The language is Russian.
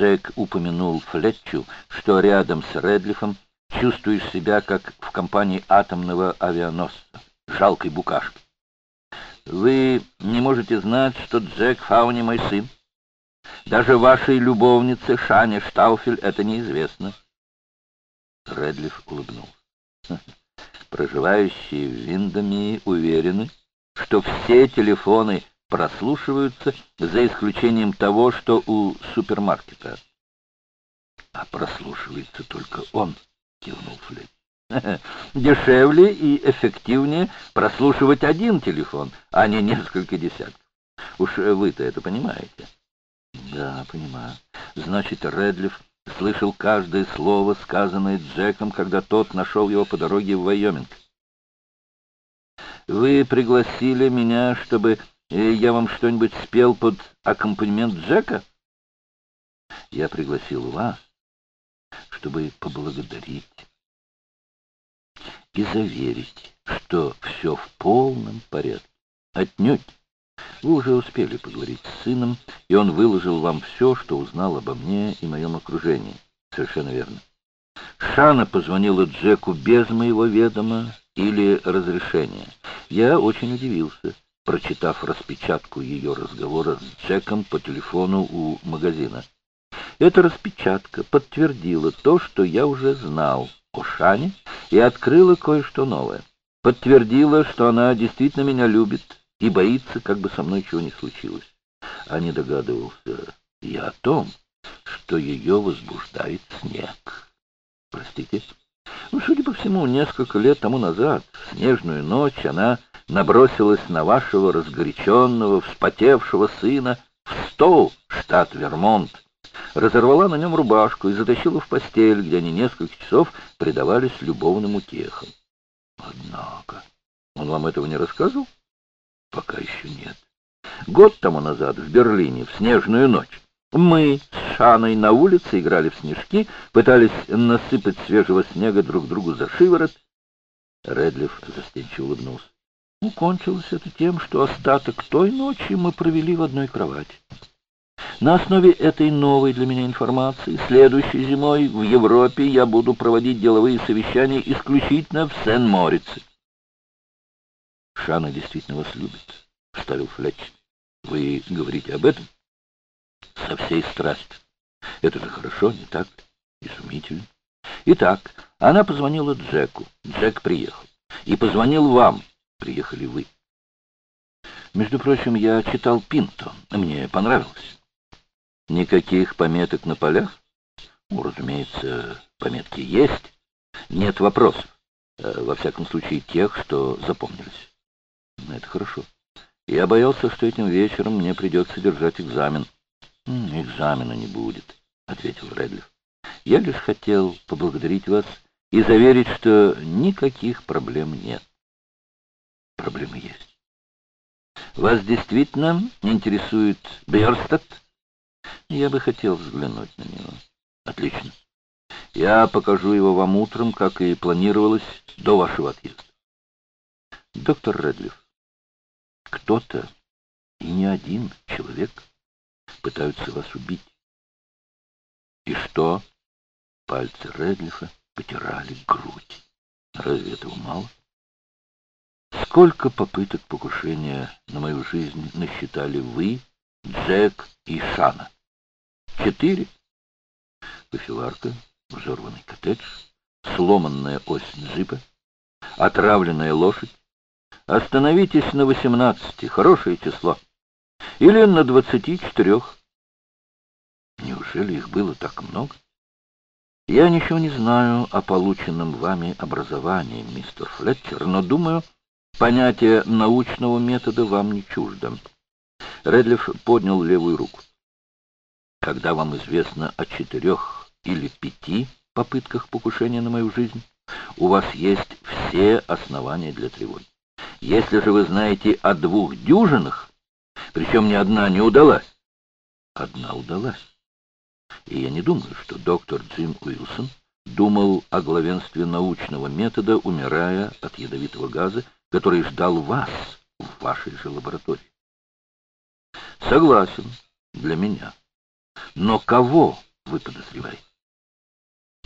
Джек упомянул Флетчу, что рядом с Редлифом чувствуешь себя, как в компании атомного авианосца, жалкой букашки. Вы не можете знать, что Джек Фауни мой сын. Даже вашей любовнице Шане Штауфель это неизвестно. Редлиф улыбнулся. Проживающие в Виндами уверены, что все телефоны прослушиваются, за исключением того, что у супермаркета. А прослушивается только он, кивнул Флетч. Дешевле и эффективнее прослушивать один телефон, а не несколько десятков. Уж вы-то это понимаете. Да, понимаю. Значит, Редлиф слышал каждое слово, сказанное Джеком, когда тот нашел его по дороге в Вайоминг. Вы пригласили меня, чтобы я вам что-нибудь спел под аккомпанемент Джека? Я пригласил вас, чтобы поблагодарить и заверить, что все в полном порядке. Отнюдь. Вы уже успели поговорить с сыном, и он выложил вам все, что узнал обо мне и моем окружении. Совершенно верно. Шана позвонила Джеку без моего ведома или разрешения. Я очень удивился, прочитав распечатку ее разговора с Джеком по телефону у магазина. Эта распечатка подтвердила то, что я уже знал о Шане, и открыла кое-что новое. Подтвердила, что она действительно меня любит и боится, как бы со мной чего не случилось. А не догадывался я о том, что ее возбуждает снег. Простите? Ну, судя по всему, несколько лет тому назад, в снежную ночь, она набросилась на вашего разгоряченного, вспотевшего сына в Стоу, штат Вермонт, разорвала на нем рубашку и затащила в постель, где они несколько часов предавались любовным утехам. Однако, он вам этого не рассказывал? Пока еще нет. Год тому назад в Берлине, в снежную ночь, мы с Шаной на улице играли в снежки, пытались насыпать свежего снега друг другу за шиворот. Редлиф застенчиво улыбнулся. Укончилось это тем, что остаток той ночи мы провели в одной кровати. На основе этой новой для меня информации, следующей зимой в Европе я буду проводить деловые совещания исключительно в Сен-Морице. Шана действительно вас любит, — вставил Флетч. Вы говорите об этом? Со всей страстью. Это же хорошо, не так? Изумительно. Итак, она позвонила Джеку. Джек приехал. И позвонил вам. Приехали вы. Между прочим, я читал Пинто. Мне понравилось. Никаких пометок на полях? Ну, разумеется, пометки есть. Нет вопросов. Э, во всяком случае, тех, что запомнились. Это хорошо. Я боялся, что этим вечером мне придется держать экзамен. Экзамена не будет, ответил Редлиф. Я лишь хотел поблагодарить вас и заверить, что никаких проблем нет. Проблемы есть. Вас действительно интересует Берстад? Я бы хотел взглянуть на него. Отлично. Я покажу его вам утром, как и планировалось до вашего отъезда. Доктор Редлиф, кто-то и не один человек пытаются вас убить. И что? Пальцы Редлифа потирали грудь. Разве этого мало? Сколько попыток покушения на мою жизнь насчитали вы, Джек и Шана? Четыре. Кофеварка, взорванный коттедж, сломанная ось джипа, отравленная лошадь. Остановитесь на восемнадцати, хорошее число. Или на двадцати четырех. Неужели их было так много? Я ничего не знаю о полученном вами образовании, мистер Флетчер, но, думаю, понятие научного метода вам не чуждо. Редлиф поднял левую руку. Когда вам известно о четырех или пяти попытках покушения на мою жизнь, у вас есть все основания для тревоги. Если же вы знаете о двух дюжинах, причем ни одна не удалась, одна удалась. И я не думаю, что доктор Джим Уилсон думал о главенстве научного метода, умирая от ядовитого газа, который ждал вас в вашей же лаборатории. Согласен, для меня. Но кого вы подозреваете.